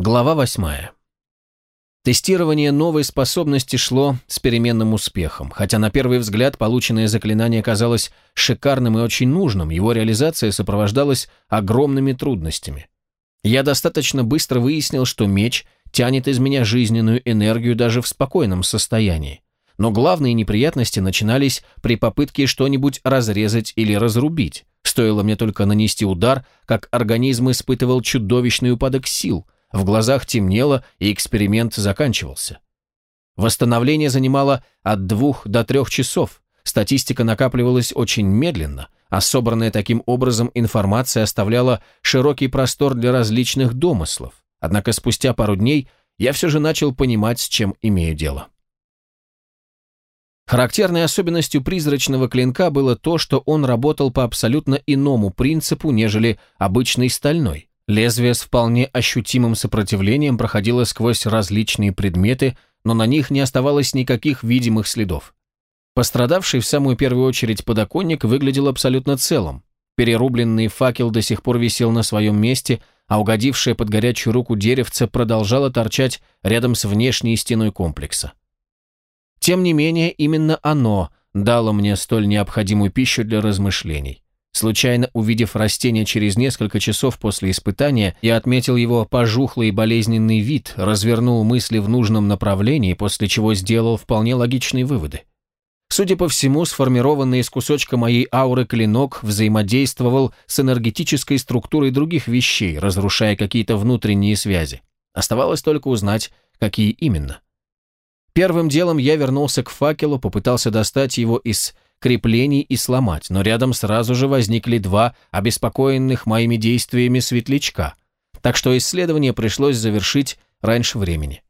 Глава восьмая. Тестирование новой способности шло с переменным успехом. Хотя на первый взгляд полученное заклинание казалось шикарным и очень нужным, его реализация сопровождалась огромными трудностями. Я достаточно быстро выяснил, что меч тянет из меня жизненную энергию даже в спокойном состоянии. Но главные неприятности начинались при попытке что-нибудь разрезать или разрубить. Стоило мне только нанести удар, как организм испытывал чудовищный упадок сил – в глазах темнело, и эксперимент заканчивался. Восстановление занимало от двух до трех часов. Статистика накапливалась очень медленно, а собранная таким образом информация оставляла широкий простор для различных домыслов. Однако спустя пару дней я все же начал понимать, с чем имею дело. Характерной особенностью призрачного клинка было то, что он работал по абсолютно иному принципу, нежели обычный стальной. Лезвие с вполне ощутимым сопротивлением проходило сквозь различные предметы, но на них не оставалось никаких видимых следов. Пострадавший в самую первую очередь подоконник выглядел абсолютно целым. Перерубленный факел до сих пор висел на своем месте, а угодившее под горячую руку деревце продолжало торчать рядом с внешней стеной комплекса. Тем не менее, именно оно дало мне столь необходимую пищу для размышлений. Случайно увидев растение через несколько часов после испытания, я отметил его пожухлый и болезненный вид, развернул мысли в нужном направлении, после чего сделал вполне логичные выводы. Судя по всему, сформированный из кусочка моей ауры клинок взаимодействовал с энергетической структурой других вещей, разрушая какие-то внутренние связи. Оставалось только узнать, какие именно. Первым делом я вернулся к факелу, попытался достать его из креплений и сломать, но рядом сразу же возникли два обеспокоенных моими действиями светлячка, так что исследование пришлось завершить раньше времени.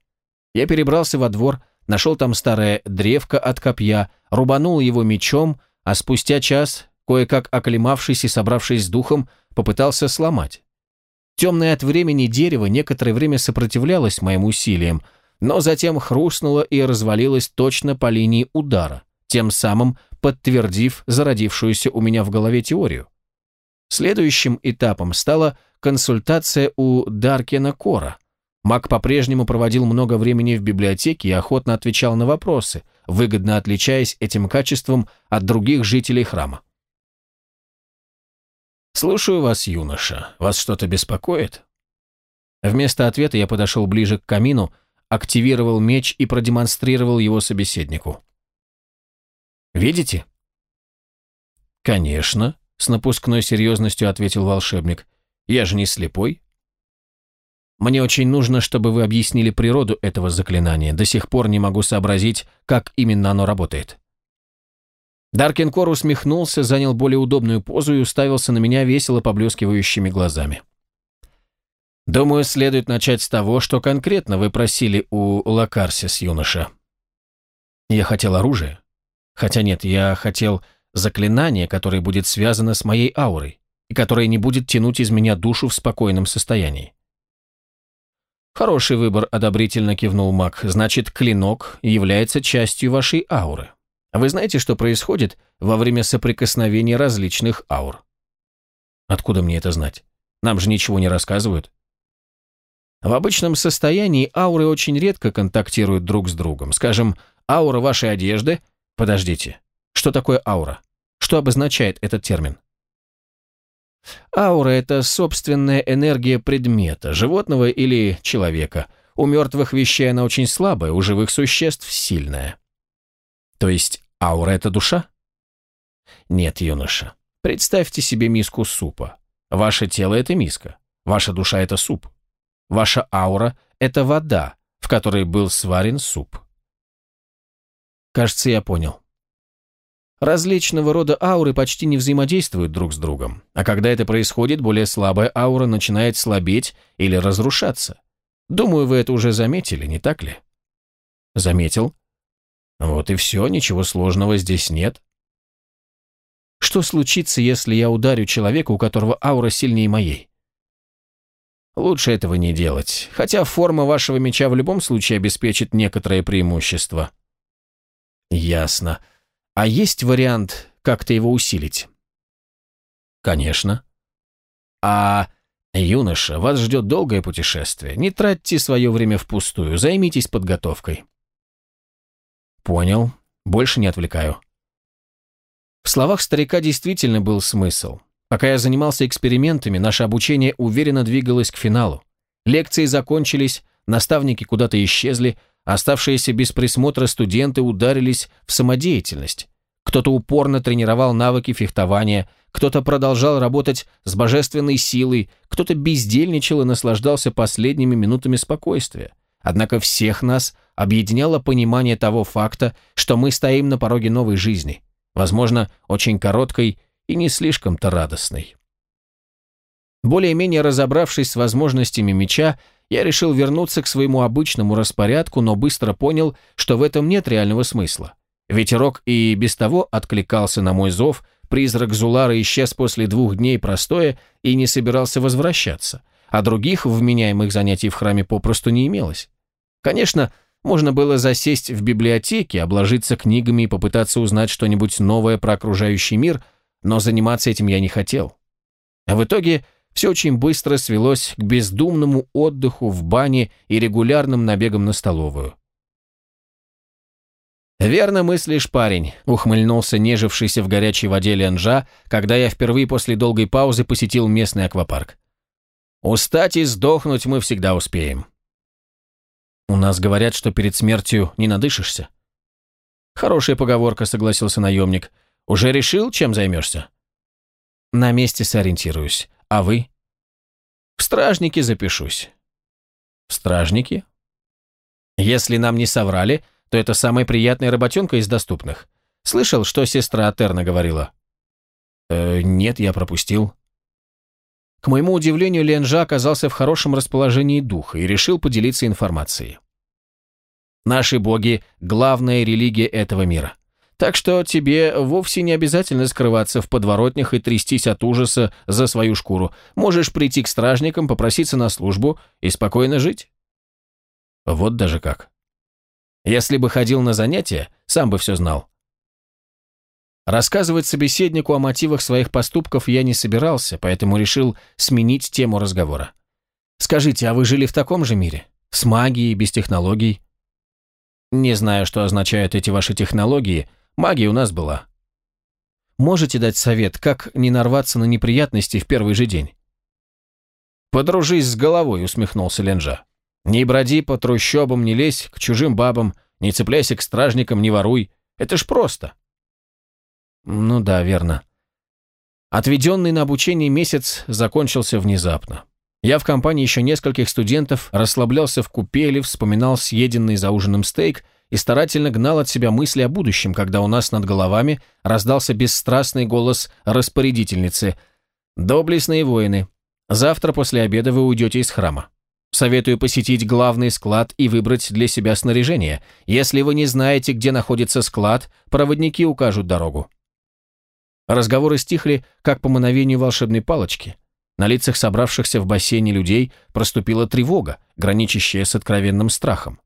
Я перебрался во двор, нашел там старое древко от копья, рубанул его мечом, а спустя час, кое-как оклемавшись и собравшись с духом, попытался сломать. Темное от времени дерево некоторое время сопротивлялось моим усилиям, но затем хрустнуло и развалилось точно по линии удара, тем самым подтвердив зародившуюся у меня в голове теорию. Следующим этапом стала консультация у Даркена Кора. Маг по-прежнему проводил много времени в библиотеке и охотно отвечал на вопросы, выгодно отличаясь этим качеством от других жителей храма. «Слушаю вас, юноша. Вас что-то беспокоит?» Вместо ответа я подошел ближе к камину, активировал меч и продемонстрировал его собеседнику. Видите?» «Конечно», — с напускной серьезностью ответил волшебник. «Я же не слепой». «Мне очень нужно, чтобы вы объяснили природу этого заклинания. До сих пор не могу сообразить, как именно оно работает». Даркенкор усмехнулся, занял более удобную позу и уставился на меня весело поблескивающими глазами. «Думаю, следует начать с того, что конкретно вы просили у Лакарсис, юноша». «Я хотел оружие», Хотя нет, я хотел заклинание, которое будет связано с моей аурой и которое не будет тянуть из меня душу в спокойном состоянии. «Хороший выбор», — одобрительно кивнул маг. «Значит, клинок является частью вашей ауры. Вы знаете, что происходит во время соприкосновения различных аур?» «Откуда мне это знать? Нам же ничего не рассказывают». В обычном состоянии ауры очень редко контактируют друг с другом. Скажем, аура вашей одежды — Подождите, что такое аура? Что обозначает этот термин? Аура – это собственная энергия предмета, животного или человека. У мертвых вещей она очень слабая, у живых существ – сильная. То есть аура – это душа? Нет, юноша. Представьте себе миску супа. Ваше тело – это миска. Ваша душа – это суп. Ваша аура – это вода, в которой был сварен суп. Кажется, я понял. Различного рода ауры почти не взаимодействуют друг с другом, а когда это происходит, более слабая аура начинает слабеть или разрушаться. Думаю, вы это уже заметили, не так ли? Заметил. Вот и все, ничего сложного здесь нет. Что случится, если я ударю человека, у которого аура сильнее моей? Лучше этого не делать, хотя форма вашего меча в любом случае обеспечит некоторое преимущество. Ясно. А есть вариант как-то его усилить? Конечно. А «Юноша, вас ждет долгое путешествие. Не тратьте свое время впустую, займитесь подготовкой». «Понял. Больше не отвлекаю». В словах старика действительно был смысл. Пока я занимался экспериментами, наше обучение уверенно двигалось к финалу. Лекции закончились, наставники куда-то исчезли, оставшиеся без присмотра студенты ударились в самодеятельность. Кто-то упорно тренировал навыки фехтования, кто-то продолжал работать с божественной силой, кто-то бездельничал и наслаждался последними минутами спокойствия. Однако всех нас объединяло понимание того факта, что мы стоим на пороге новой жизни, возможно, очень короткой и не слишком-то радостной. Более-менее разобравшись с возможностями меча, я решил вернуться к своему обычному распорядку, но быстро понял, что в этом нет реального смысла. Ветерок и без того откликался на мой зов, призрак Зулара исчез после двух дней простоя и не собирался возвращаться, а других вменяемых занятий в храме попросту не имелось. Конечно, можно было засесть в библиотеке, обложиться книгами и попытаться узнать что-нибудь новое про окружающий мир, но заниматься этим я не хотел. А в итоге все очень быстро свелось к бездумному отдыху в бане и регулярным набегам на столовую. «Верно мыслишь, парень», — ухмыльнулся нежившийся в горячей воде Ленжа, когда я впервые после долгой паузы посетил местный аквапарк. «Устать и сдохнуть мы всегда успеем». «У нас говорят, что перед смертью не надышишься». «Хорошая поговорка», — согласился наемник. «Уже решил, чем займешься?» «На месте сориентируюсь. А вы?» «В стражники запишусь». «В стражники?» «Если нам не соврали, то это самая приятная работенка из доступных. Слышал, что сестра Атерна говорила?» «Э, «Нет, я пропустил». К моему удивлению, Ленжа оказался в хорошем расположении духа и решил поделиться информацией. «Наши боги – главная религия этого мира. Так что тебе вовсе не обязательно скрываться в подворотнях и трястись от ужаса за свою шкуру. Можешь прийти к стражникам, попроситься на службу и спокойно жить». Вот даже как. Если бы ходил на занятия, сам бы все знал. Рассказывать собеседнику о мотивах своих поступков я не собирался, поэтому решил сменить тему разговора. «Скажите, а вы жили в таком же мире? С магией, без технологий?» «Не знаю, что означают эти ваши технологии. Магия у нас была». «Можете дать совет, как не нарваться на неприятности в первый же день?» «Подружись с головой», — усмехнулся Ленжа. Не броди по трущобам, не лезь к чужим бабам, не цепляйся к стражникам, не воруй. Это ж просто. Ну да, верно. Отведенный на обучение месяц закончился внезапно. Я в компании еще нескольких студентов расслаблялся в купели, вспоминал съеденный за ужином стейк и старательно гнал от себя мысли о будущем, когда у нас над головами раздался бесстрастный голос распорядительницы. «Доблестные воины, завтра после обеда вы уйдете из храма. Советую посетить главный склад и выбрать для себя снаряжение. Если вы не знаете, где находится склад, проводники укажут дорогу. Разговоры стихли, как по мановению волшебной палочки. На лицах собравшихся в бассейне людей проступила тревога, граничащая с откровенным страхом.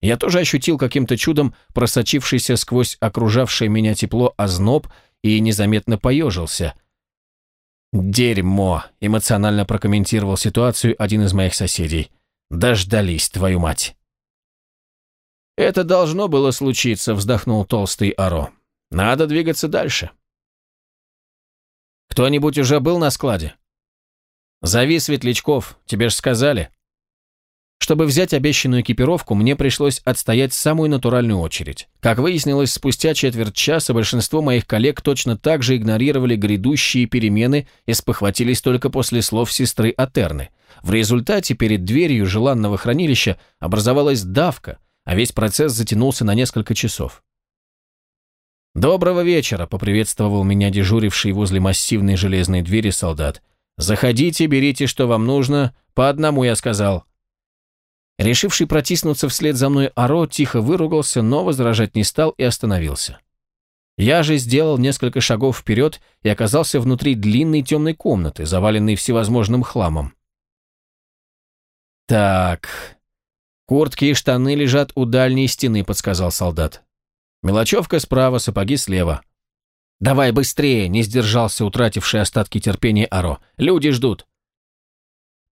Я тоже ощутил каким-то чудом просочившийся сквозь окружавшее меня тепло озноб и незаметно поежился – «Дерьмо!» – эмоционально прокомментировал ситуацию один из моих соседей. «Дождались, твою мать!» «Это должно было случиться», – вздохнул толстый Аро. «Надо двигаться дальше». «Кто-нибудь уже был на складе?» «Зови светлячков, тебе ж сказали». Чтобы взять обещанную экипировку, мне пришлось отстоять самую натуральную очередь. Как выяснилось, спустя четверть часа большинство моих коллег точно так же игнорировали грядущие перемены и спохватились только после слов сестры Атерны. В результате перед дверью желанного хранилища образовалась давка, а весь процесс затянулся на несколько часов. «Доброго вечера», — поприветствовал меня дежуривший возле массивной железной двери солдат. «Заходите, берите, что вам нужно. По одному, я сказал». Решивший протиснуться вслед за мной Аро тихо выругался, но возражать не стал и остановился. Я же сделал несколько шагов вперед и оказался внутри длинной темной комнаты, заваленной всевозможным хламом. «Так, куртки и штаны лежат у дальней стены», — подсказал солдат. «Мелочевка справа, сапоги слева». «Давай быстрее!» — не сдержался утративший остатки терпения Аро. «Люди ждут!»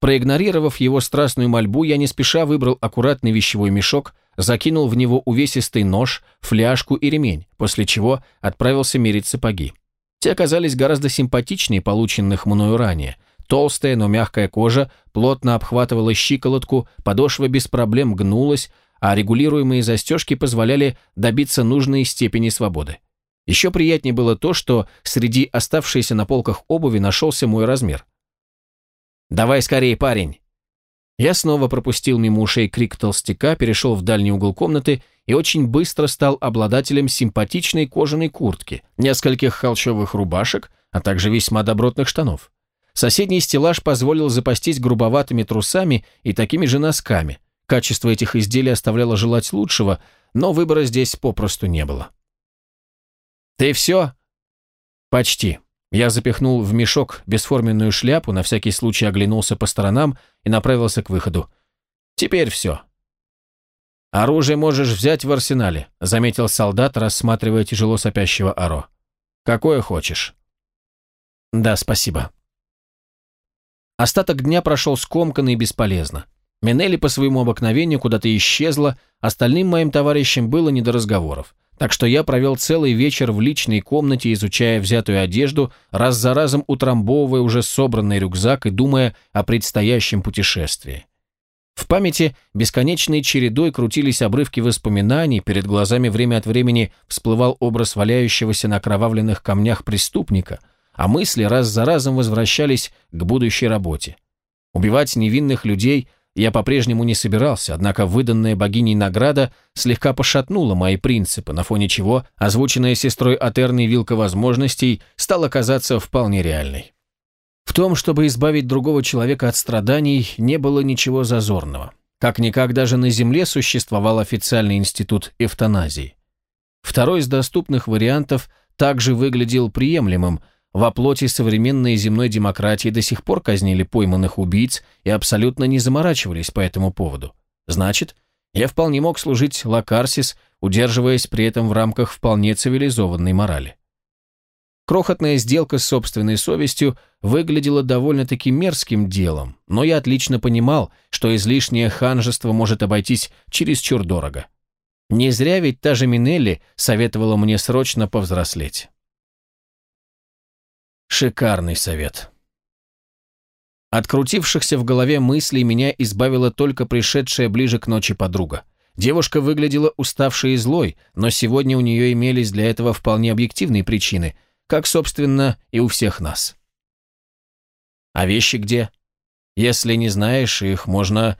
Проигнорировав его страстную мольбу, я не спеша выбрал аккуратный вещевой мешок, закинул в него увесистый нож, фляжку и ремень, после чего отправился мерить сапоги. Те оказались гораздо симпатичнее полученных мною ранее. Толстая, но мягкая кожа плотно обхватывала щиколотку, подошва без проблем гнулась, а регулируемые застежки позволяли добиться нужной степени свободы. Еще приятнее было то, что среди оставшейся на полках обуви нашелся мой размер. «Давай скорее, парень!» Я снова пропустил мимо ушей крик толстяка, перешел в дальний угол комнаты и очень быстро стал обладателем симпатичной кожаной куртки, нескольких холщовых рубашек, а также весьма добротных штанов. Соседний стеллаж позволил запастись грубоватыми трусами и такими же носками. Качество этих изделий оставляло желать лучшего, но выбора здесь попросту не было. «Ты все?» «Почти». Я запихнул в мешок бесформенную шляпу, на всякий случай оглянулся по сторонам и направился к выходу. «Теперь все». «Оружие можешь взять в арсенале», — заметил солдат, рассматривая тяжело сопящего Аро. «Какое хочешь». «Да, спасибо». Остаток дня прошел скомканно и бесполезно. Минелли по своему обыкновению куда-то исчезла, остальным моим товарищам было не до разговоров. Так что я провел целый вечер в личной комнате, изучая взятую одежду, раз за разом утрамбовывая уже собранный рюкзак и думая о предстоящем путешествии. В памяти бесконечной чередой крутились обрывки воспоминаний, перед глазами время от времени всплывал образ валяющегося на окровавленных камнях преступника, а мысли раз за разом возвращались к будущей работе. Убивать невинных людей я по-прежнему не собирался, однако выданная богиней награда слегка пошатнула мои принципы, на фоне чего озвученная сестрой Атерной вилка возможностей стала казаться вполне реальной. В том, чтобы избавить другого человека от страданий, не было ничего зазорного. Как-никак даже на Земле существовал официальный институт эвтаназии. Второй из доступных вариантов также выглядел приемлемым – во плоти современной земной демократии до сих пор казнили пойманных убийц и абсолютно не заморачивались по этому поводу. Значит, я вполне мог служить Лакарсис, удерживаясь при этом в рамках вполне цивилизованной морали. Крохотная сделка с собственной совестью выглядела довольно-таки мерзким делом, но я отлично понимал, что излишнее ханжество может обойтись чересчур дорого. Не зря ведь та же Минелли советовала мне срочно повзрослеть. Шикарный совет. От крутившихся в голове мыслей меня избавила только пришедшая ближе к ночи подруга. Девушка выглядела уставшей и злой, но сегодня у нее имелись для этого вполне объективные причины, как, собственно, и у всех нас. «А вещи где? Если не знаешь, их можно...»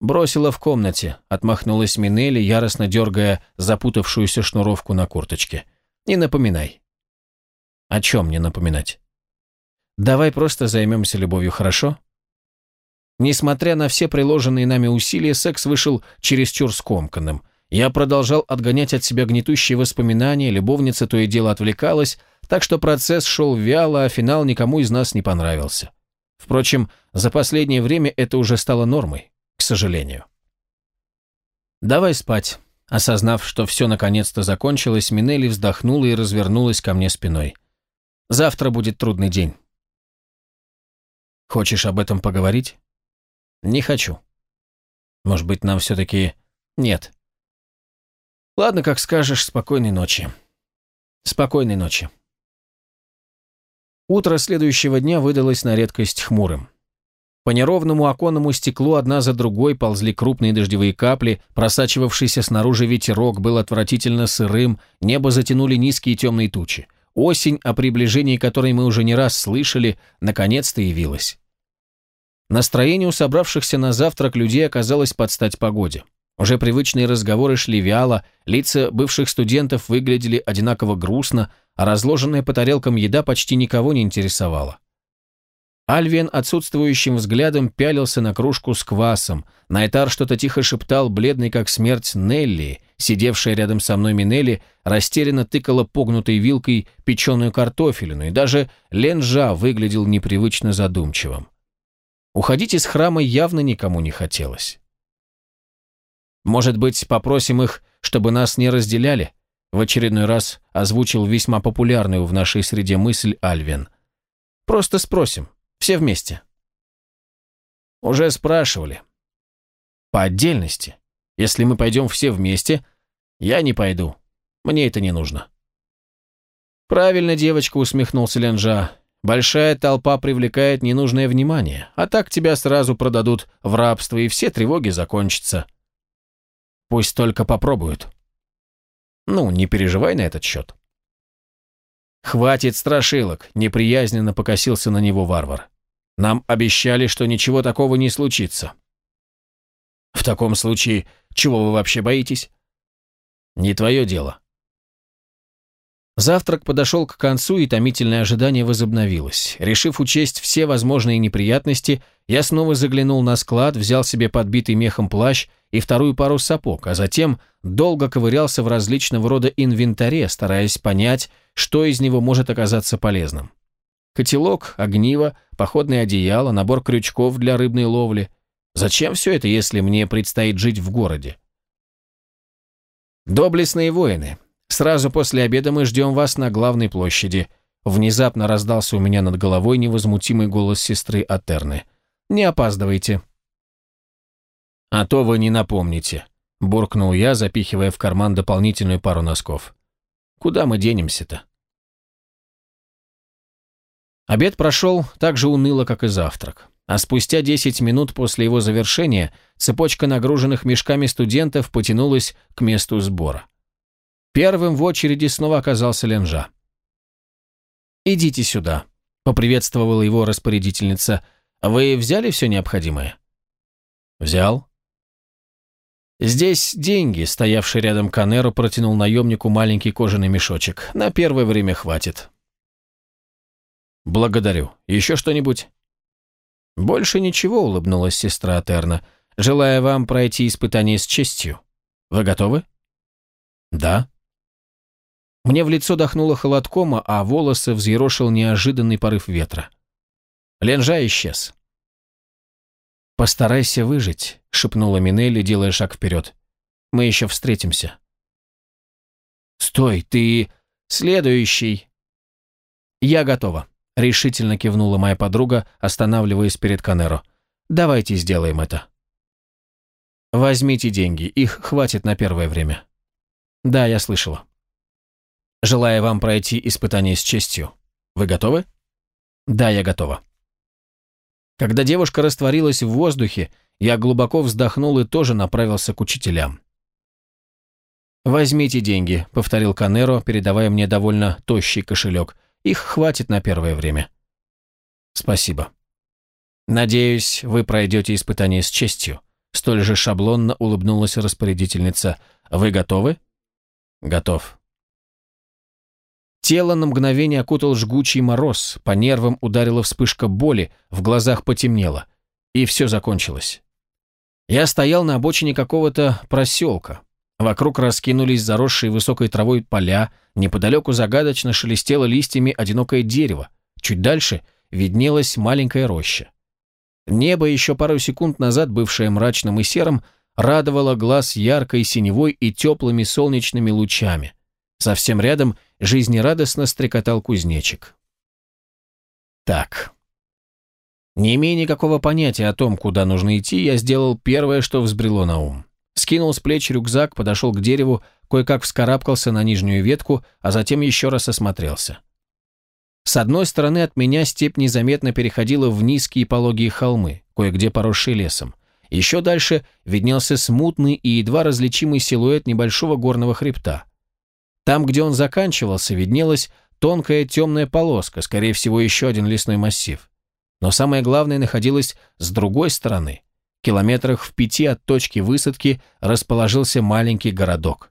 Бросила в комнате, отмахнулась Минелли, яростно дергая запутавшуюся шнуровку на курточке. «Не напоминай. О чем мне напоминать? Давай просто займемся любовью, хорошо? Несмотря на все приложенные нами усилия, секс вышел чересчур скомканным. Я продолжал отгонять от себя гнетущие воспоминания, любовница то и дело отвлекалась, так что процесс шел вяло, а финал никому из нас не понравился. Впрочем, за последнее время это уже стало нормой, к сожалению. «Давай спать», Осознав, что все наконец-то закончилось, Минелли вздохнула и развернулась ко мне спиной. Завтра будет трудный день. Хочешь об этом поговорить? Не хочу. Может быть, нам все-таки... Нет. Ладно, как скажешь, спокойной ночи. Спокойной ночи. Утро следующего дня выдалось на редкость хмурым. По неровному оконному стеклу одна за другой ползли крупные дождевые капли, просачивавшийся снаружи ветерок был отвратительно сырым, небо затянули низкие темные тучи. Осень, о приближении которой мы уже не раз слышали, наконец-то явилась. Настроение у собравшихся на завтрак людей оказалось под стать погоде. Уже привычные разговоры шли вяло, лица бывших студентов выглядели одинаково грустно, а разложенная по тарелкам еда почти никого не интересовала. Альвин отсутствующим взглядом пялился на кружку с квасом. Найтар что-то тихо шептал, бледный как смерть Нелли. Сидевшая рядом со мной Минелли растерянно тыкала погнутой вилкой печеную картофелину, и даже Ленжа выглядел непривычно задумчивым. Уходить из храма явно никому не хотелось. «Может быть, попросим их, чтобы нас не разделяли?» В очередной раз озвучил весьма популярную в нашей среде мысль Альвин. «Просто спросим». Все вместе. Уже спрашивали. По отдельности. Если мы пойдем все вместе, я не пойду. Мне это не нужно. Правильно, девочка, усмехнулся Ленжа. Большая толпа привлекает ненужное внимание, а так тебя сразу продадут в рабство, и все тревоги закончатся. Пусть только попробуют. Ну, не переживай на этот счет. Хватит страшилок, неприязненно покосился на него варвар. Нам обещали, что ничего такого не случится. В таком случае, чего вы вообще боитесь? Не твое дело. Завтрак подошел к концу, и томительное ожидание возобновилось. Решив учесть все возможные неприятности, я снова заглянул на склад, взял себе подбитый мехом плащ и вторую пару сапог, а затем долго ковырялся в различного рода инвентаре, стараясь понять, что из него может оказаться полезным. Котелок, огниво, походное одеяло, набор крючков для рыбной ловли. Зачем все это, если мне предстоит жить в городе? Доблестные воины, сразу после обеда мы ждем вас на главной площади. Внезапно раздался у меня над головой невозмутимый голос сестры Атерны. Не опаздывайте. А то вы не напомните, буркнул я, запихивая в карман дополнительную пару носков. Куда мы денемся-то? Обед прошел так же уныло, как и завтрак. А спустя 10 минут после его завершения цепочка нагруженных мешками студентов потянулась к месту сбора. Первым в очереди снова оказался Ленжа. «Идите сюда», — поприветствовала его распорядительница. «Вы взяли все необходимое?» «Взял». Здесь деньги, стоявший рядом Канеру, протянул наемнику маленький кожаный мешочек. На первое время хватит. «Благодарю. Еще что-нибудь?» «Больше ничего», — улыбнулась сестра Атерна, желая вам пройти испытание с честью. Вы готовы?» «Да». Мне в лицо дохнуло холодком, а волосы взъерошил неожиданный порыв ветра. Ленжа исчез. «Постарайся выжить», — шепнула Минелли, делая шаг вперед. «Мы еще встретимся». «Стой, ты... следующий!» «Я готова». Решительно кивнула моя подруга, останавливаясь перед Канеро. «Давайте сделаем это». «Возьмите деньги, их хватит на первое время». «Да, я слышала». «Желаю вам пройти испытание с честью. Вы готовы?» «Да, я готова». Когда девушка растворилась в воздухе, я глубоко вздохнул и тоже направился к учителям. «Возьмите деньги», — повторил Канеро, передавая мне довольно тощий кошелек — их хватит на первое время. Спасибо. Надеюсь, вы пройдете испытание с честью. Столь же шаблонно улыбнулась распорядительница. Вы готовы? Готов. Тело на мгновение окутал жгучий мороз, по нервам ударила вспышка боли, в глазах потемнело. И все закончилось. Я стоял на обочине какого-то проселка. Вокруг раскинулись заросшие высокой травой поля, неподалеку загадочно шелестело листьями одинокое дерево, чуть дальше виднелась маленькая роща. Небо, еще пару секунд назад бывшее мрачным и серым, радовало глаз яркой синевой и теплыми солнечными лучами. Совсем рядом жизнерадостно стрекотал кузнечик. Так. Не имея никакого понятия о том, куда нужно идти, я сделал первое, что взбрело на ум. Скинул с плеч рюкзак, подошел к дереву, кое-как вскарабкался на нижнюю ветку, а затем еще раз осмотрелся. С одной стороны от меня степь незаметно переходила в низкие пологие холмы, кое-где поросшие лесом. Еще дальше виднелся смутный и едва различимый силуэт небольшого горного хребта. Там, где он заканчивался, виднелась тонкая темная полоска, скорее всего, еще один лесной массив. Но самое главное находилось с другой стороны – Километрах в пяти от точки высадки расположился маленький городок.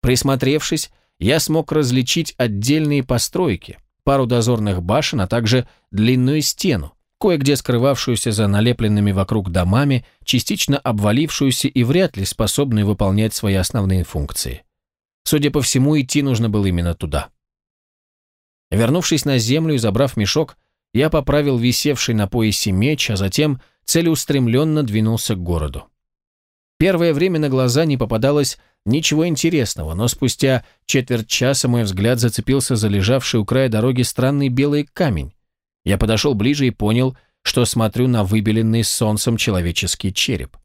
Присмотревшись, я смог различить отдельные постройки, пару дозорных башен, а также длинную стену, кое-где скрывавшуюся за налепленными вокруг домами, частично обвалившуюся и вряд ли способную выполнять свои основные функции. Судя по всему, идти нужно было именно туда. Вернувшись на землю и забрав мешок, я поправил висевший на поясе меч, а затем целеустремленно двинулся к городу. Первое время на глаза не попадалось ничего интересного, но спустя четверть часа мой взгляд зацепился за лежавший у края дороги странный белый камень. Я подошел ближе и понял, что смотрю на выбеленный солнцем человеческий череп.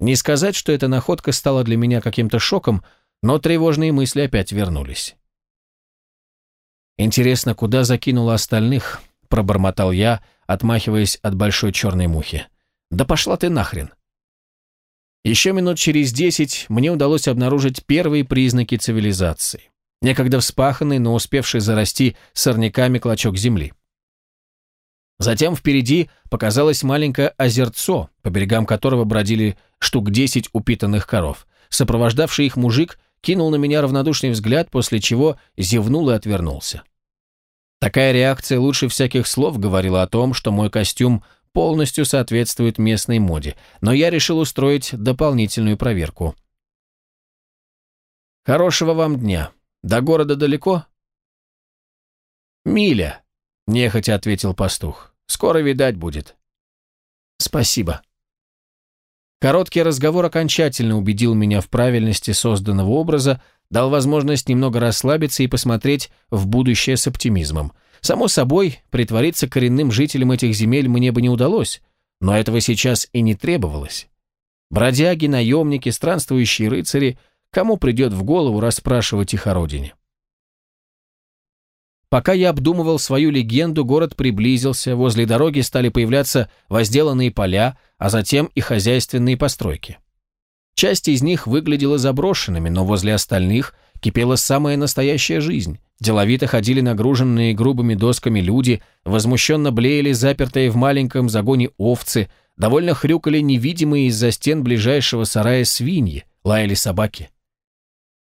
Не сказать, что эта находка стала для меня каким-то шоком, но тревожные мысли опять вернулись. «Интересно, куда закинула остальных?» – пробормотал я, отмахиваясь от большой черной мухи. «Да пошла ты нахрен!» Еще минут через десять мне удалось обнаружить первые признаки цивилизации. Некогда вспаханный, но успевший зарасти сорняками клочок земли. Затем впереди показалось маленькое озерцо, по берегам которого бродили штук десять упитанных коров. Сопровождавший их мужик кинул на меня равнодушный взгляд, после чего зевнул и отвернулся. Такая реакция лучше всяких слов говорила о том, что мой костюм полностью соответствует местной моде, но я решил устроить дополнительную проверку. «Хорошего вам дня. До города далеко?» «Миля», — нехотя ответил пастух. «Скоро видать будет». «Спасибо». Короткий разговор окончательно убедил меня в правильности созданного образа, дал возможность немного расслабиться и посмотреть в будущее с оптимизмом. Само собой, притвориться коренным жителем этих земель мне бы не удалось, но этого сейчас и не требовалось. Бродяги, наемники, странствующие рыцари, кому придет в голову расспрашивать их о родине? Пока я обдумывал свою легенду, город приблизился, возле дороги стали появляться возделанные поля, а затем и хозяйственные постройки. Часть из них выглядела заброшенными, но возле остальных кипела самая настоящая жизнь. Деловито ходили нагруженные грубыми досками люди, возмущенно блеяли запертые в маленьком загоне овцы, довольно хрюкали невидимые из-за стен ближайшего сарая свиньи, лаяли собаки.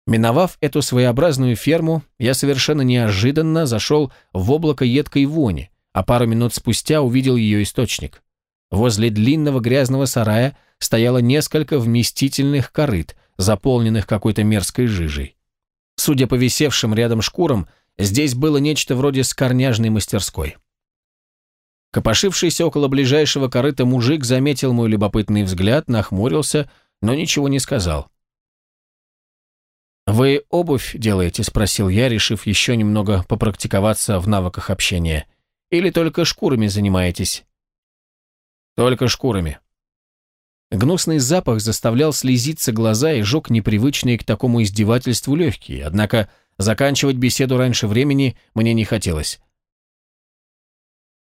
Миновав эту своеобразную ферму, я совершенно неожиданно зашел в облако едкой вони, а пару минут спустя увидел ее источник. Возле длинного грязного сарая стояло несколько вместительных корыт, заполненных какой-то мерзкой жижей. Судя по висевшим рядом шкурам, здесь было нечто вроде скорняжной мастерской. Копошившийся около ближайшего корыта мужик заметил мой любопытный взгляд, нахмурился, но ничего не сказал. «Вы обувь делаете?» – спросил я, решив еще немного попрактиковаться в навыках общения. «Или только шкурами занимаетесь?» «Только шкурами». Гнусный запах заставлял слезиться глаза и жег непривычные к такому издевательству легкие, однако заканчивать беседу раньше времени мне не хотелось.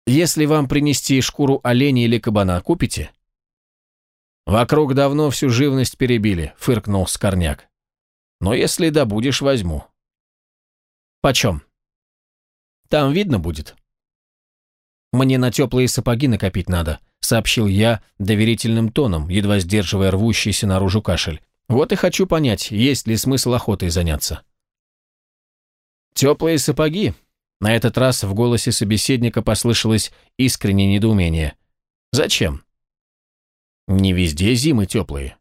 «Если вам принести шкуру оленя или кабана, купите?» «Вокруг давно всю живность перебили», — фыркнул Скорняк. Но если добудешь, возьму. Почем? Там видно будет. Мне на теплые сапоги накопить надо, сообщил я доверительным тоном, едва сдерживая рвущийся наружу кашель. Вот и хочу понять, есть ли смысл охотой заняться. Теплые сапоги? На этот раз в голосе собеседника послышалось искреннее недоумение. Зачем? Не везде зимы теплые.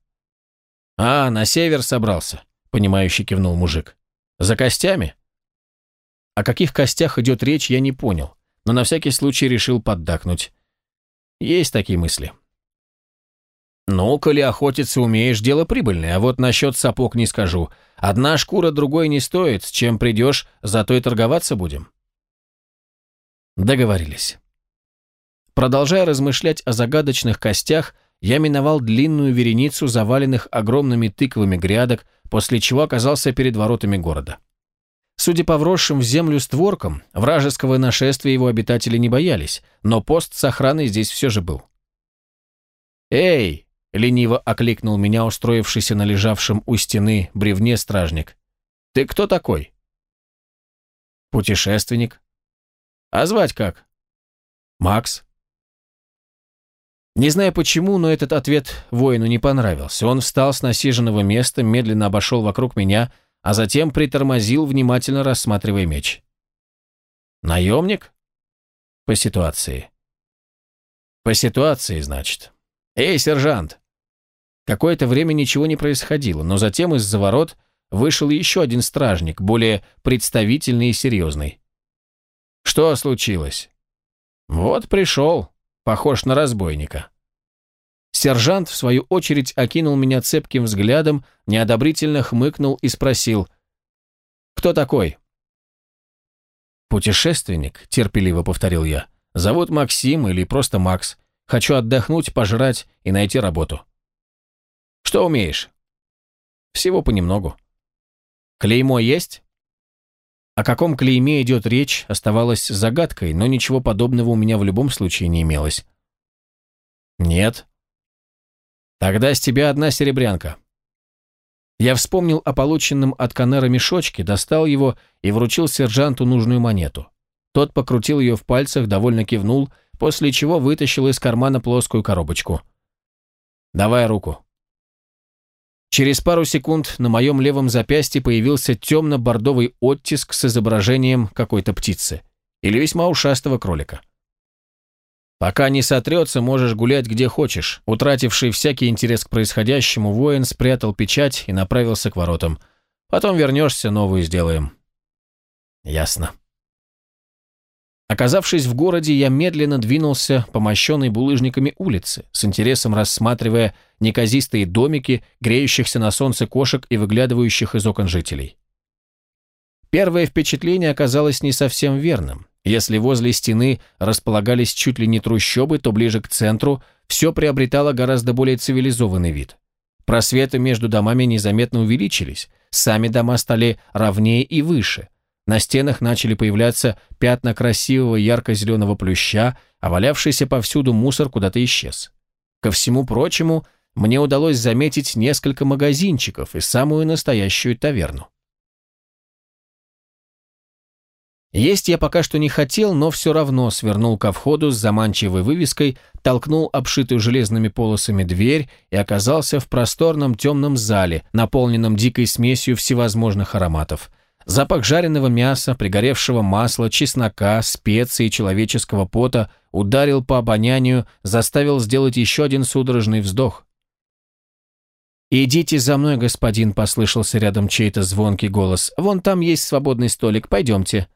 А, на север собрался понимающе кивнул мужик. За костями? О каких костях идет речь, я не понял, но на всякий случай решил поддакнуть. Есть такие мысли. Ну, коли охотиться умеешь, дело прибыльное, а вот насчет сапог не скажу. Одна шкура другой не стоит, с чем придешь, зато и торговаться будем. Договорились. Продолжая размышлять о загадочных костях, я миновал длинную вереницу заваленных огромными тыквами грядок, после чего оказался перед воротами города. Судя по вросшим в землю створкам, вражеского нашествия его обитатели не боялись, но пост с охраной здесь все же был. «Эй!» — лениво окликнул меня устроившийся на лежавшем у стены бревне стражник. «Ты кто такой?» «Путешественник». «А звать как?» «Макс». Не знаю почему, но этот ответ воину не понравился. Он встал с насиженного места, медленно обошел вокруг меня, а затем притормозил, внимательно рассматривая меч. «Наемник?» «По ситуации». «По ситуации, значит. Эй, сержант!» Какое-то время ничего не происходило, но затем из-за ворот вышел еще один стражник, более представительный и серьезный. «Что случилось?» «Вот пришел», Похож на разбойника. Сержант, в свою очередь, окинул меня цепким взглядом, неодобрительно хмыкнул и спросил, «Кто такой?» «Путешественник», — терпеливо повторил я. Зовут Максим или просто Макс. Хочу отдохнуть, пожрать и найти работу. Что умеешь? Всего понемногу. Клеймо есть? О каком клейме идет речь, оставалось загадкой, но ничего подобного у меня в любом случае не имелось. Нет. Тогда с тебя одна серебрянка. Я вспомнил о полученном от Канера мешочке, достал его и вручил сержанту нужную монету. Тот покрутил ее в пальцах, довольно кивнул, после чего вытащил из кармана плоскую коробочку. «Давай руку». Через пару секунд на моем левом запястье появился темно-бордовый оттиск с изображением какой-то птицы или весьма ушастого кролика. Пока не сотрется, можешь гулять где хочешь. Утративший всякий интерес к происходящему, воин спрятал печать и направился к воротам. Потом вернешься, новую сделаем. Ясно. Оказавшись в городе, я медленно двинулся по мощенной булыжниками улице, с интересом рассматривая неказистые домики, греющихся на солнце кошек и выглядывающих из окон жителей. Первое впечатление оказалось не совсем верным. Если возле стены располагались чуть ли не трущобы, то ближе к центру все приобретало гораздо более цивилизованный вид. Просветы между домами незаметно увеличились, сами дома стали ровнее и выше. На стенах начали появляться пятна красивого ярко-зеленого плюща, а валявшийся повсюду мусор куда-то исчез. Ко всему прочему, мне удалось заметить несколько магазинчиков и самую настоящую таверну. Есть я пока что не хотел, но все равно свернул ко входу с заманчивой вывеской, толкнул обшитую железными полосами дверь и оказался в просторном темном зале, наполненном дикой смесью всевозможных ароматов. Запах жареного мяса, пригоревшего масла, чеснока, специй человеческого пота ударил по обонянию, заставил сделать еще один судорожный вздох. «Идите за мной, господин», — послышался рядом чей-то звонкий голос. «Вон там есть свободный столик, пойдемте».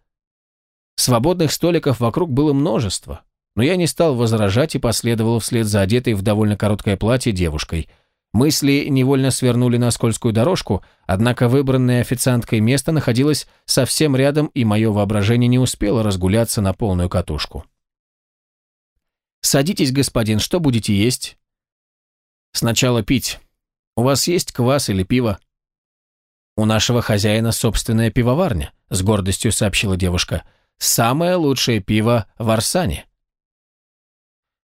Свободных столиков вокруг было множество, но я не стал возражать и последовал вслед за одетой в довольно короткое платье девушкой. Мысли невольно свернули на скользкую дорожку, однако выбранное официанткой место находилось совсем рядом, и мое воображение не успело разгуляться на полную катушку. «Садитесь, господин, что будете есть?» «Сначала пить. У вас есть квас или пиво?» «У нашего хозяина собственная пивоварня», — с гордостью сообщила девушка. Самое лучшее пиво в Арсане.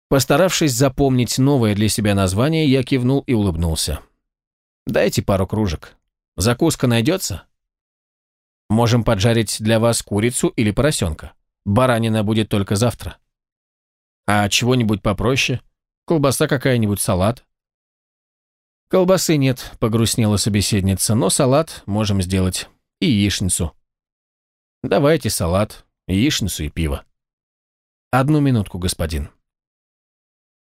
Постаравшись запомнить новое для себя название, я кивнул и улыбнулся. «Дайте пару кружек. Закуска найдется?» «Можем поджарить для вас курицу или поросенка. Баранина будет только завтра». «А чего-нибудь попроще? Колбаса какая-нибудь, салат?» «Колбасы нет», — погрустнела собеседница, «но салат можем сделать. И яичницу». «Давайте салат яичницу и пиво. Одну минутку, господин.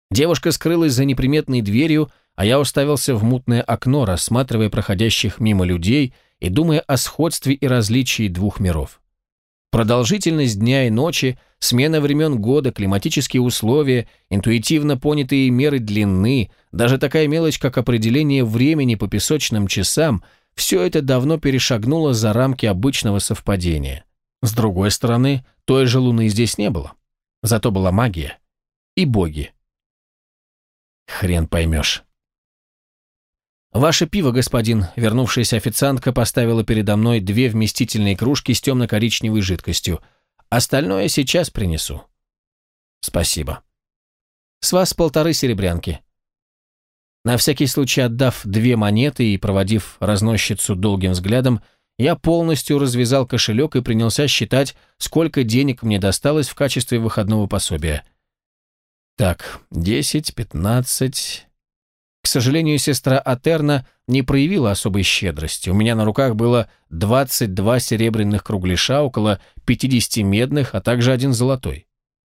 Девушка скрылась за неприметной дверью, а я уставился в мутное окно, рассматривая проходящих мимо людей и думая о сходстве и различии двух миров. Продолжительность дня и ночи, смена времен года, климатические условия, интуитивно понятые меры длины, даже такая мелочь, как определение времени по песочным часам, все это давно перешагнуло за рамки обычного совпадения. С другой стороны, той же луны здесь не было. Зато была магия. И боги. Хрен поймешь. «Ваше пиво, господин», — вернувшаяся официантка поставила передо мной две вместительные кружки с темно-коричневой жидкостью. «Остальное сейчас принесу». «Спасибо». «С вас полторы серебрянки». На всякий случай отдав две монеты и проводив разносчицу долгим взглядом, я полностью развязал кошелек и принялся считать, сколько денег мне досталось в качестве выходного пособия. Так, 10, 15... К сожалению, сестра Атерна не проявила особой щедрости. У меня на руках было 22 серебряных кругляша, около 50 медных, а также один золотой.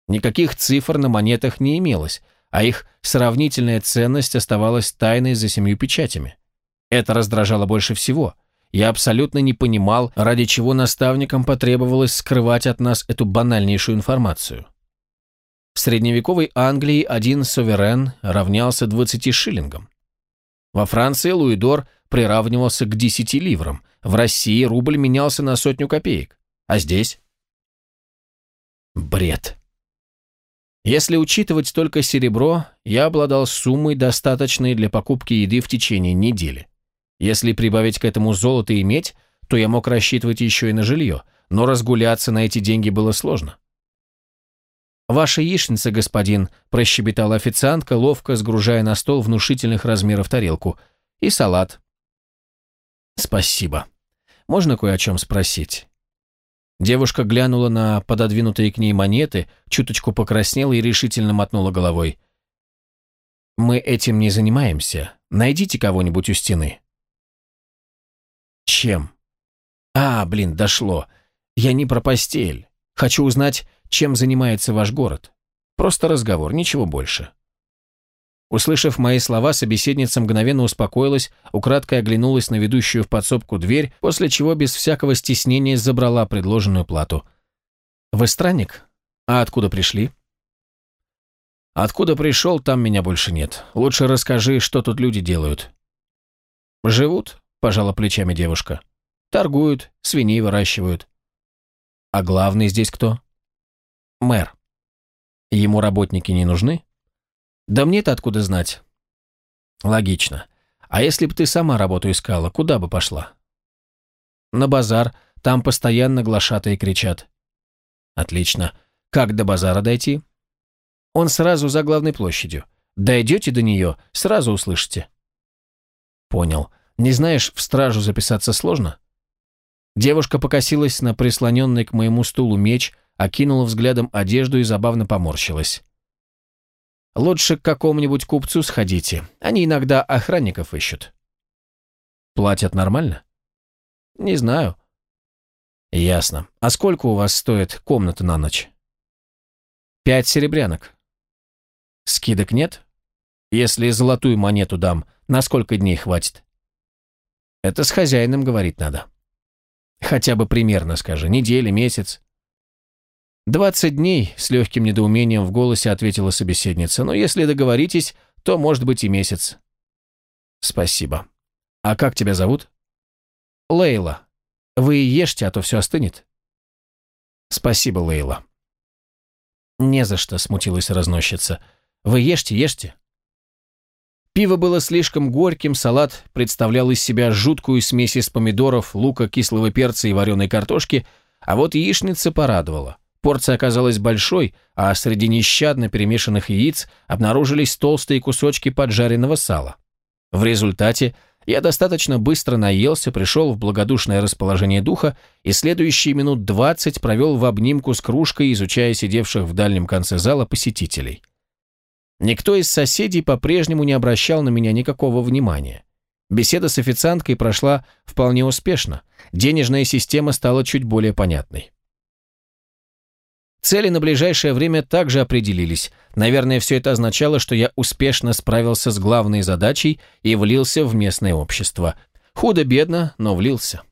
Никаких цифр на монетах не имелось, а их сравнительная ценность оставалась тайной за семью печатями. Это раздражало больше всего – я абсолютно не понимал, ради чего наставникам потребовалось скрывать от нас эту банальнейшую информацию. В средневековой Англии один суверен равнялся 20 шиллингам. Во Франции луидор приравнивался к 10 ливрам, в России рубль менялся на сотню копеек. А здесь? Бред. Если учитывать только серебро, я обладал суммой, достаточной для покупки еды в течение недели. Если прибавить к этому золото и медь, то я мог рассчитывать еще и на жилье, но разгуляться на эти деньги было сложно. «Ваша яичница, господин», – прощебетала официантка, ловко сгружая на стол внушительных размеров тарелку. «И салат». «Спасибо. Можно кое о чем спросить?» Девушка глянула на пододвинутые к ней монеты, чуточку покраснела и решительно мотнула головой. «Мы этим не занимаемся. Найдите кого-нибудь у стены». «Чем?» «А, блин, дошло. Я не про постель. Хочу узнать, чем занимается ваш город. Просто разговор, ничего больше». Услышав мои слова, собеседница мгновенно успокоилась, украдкой оглянулась на ведущую в подсобку дверь, после чего без всякого стеснения забрала предложенную плату. «Вы странник? А откуда пришли?» «Откуда пришел, там меня больше нет. Лучше расскажи, что тут люди делают». «Живут?» – пожала плечами девушка. «Торгуют, свиней выращивают». «А главный здесь кто?» «Мэр». «Ему работники не нужны?» Да мне-то откуда знать? Логично. А если бы ты сама работу искала, куда бы пошла? На базар, там постоянно глашатые кричат. Отлично. Как до базара дойти? Он сразу за главной площадью. Дойдете до нее, сразу услышите. Понял. Не знаешь, в стражу записаться сложно? Девушка покосилась на прислоненный к моему стулу меч, окинула взглядом одежду и забавно поморщилась. Лучше к какому-нибудь купцу сходите. Они иногда охранников ищут. Платят нормально? Не знаю. Ясно. А сколько у вас стоит комната на ночь? Пять серебрянок. Скидок нет? Если золотую монету дам, на сколько дней хватит? Это с хозяином говорить надо. Хотя бы примерно скажи, неделя, месяц. «Двадцать дней», — с легким недоумением в голосе ответила собеседница, «но если договоритесь, то, может быть, и месяц». «Спасибо. А как тебя зовут?» «Лейла. Вы ешьте, а то все остынет». «Спасибо, Лейла». «Не за что», — смутилась разносчица. «Вы ешьте, ешьте». Пиво было слишком горьким, салат представлял из себя жуткую смесь из помидоров, лука, кислого перца и вареной картошки, а вот яичница порадовала. Порция оказалась большой, а среди нещадно перемешанных яиц обнаружились толстые кусочки поджаренного сала. В результате я достаточно быстро наелся, пришел в благодушное расположение духа и следующие минут двадцать провел в обнимку с кружкой, изучая сидевших в дальнем конце зала посетителей. Никто из соседей по-прежнему не обращал на меня никакого внимания. Беседа с официанткой прошла вполне успешно, денежная система стала чуть более понятной. Цели на ближайшее время также определились. Наверное, все это означало, что я успешно справился с главной задачей и влился в местное общество. Худо-бедно, но влился.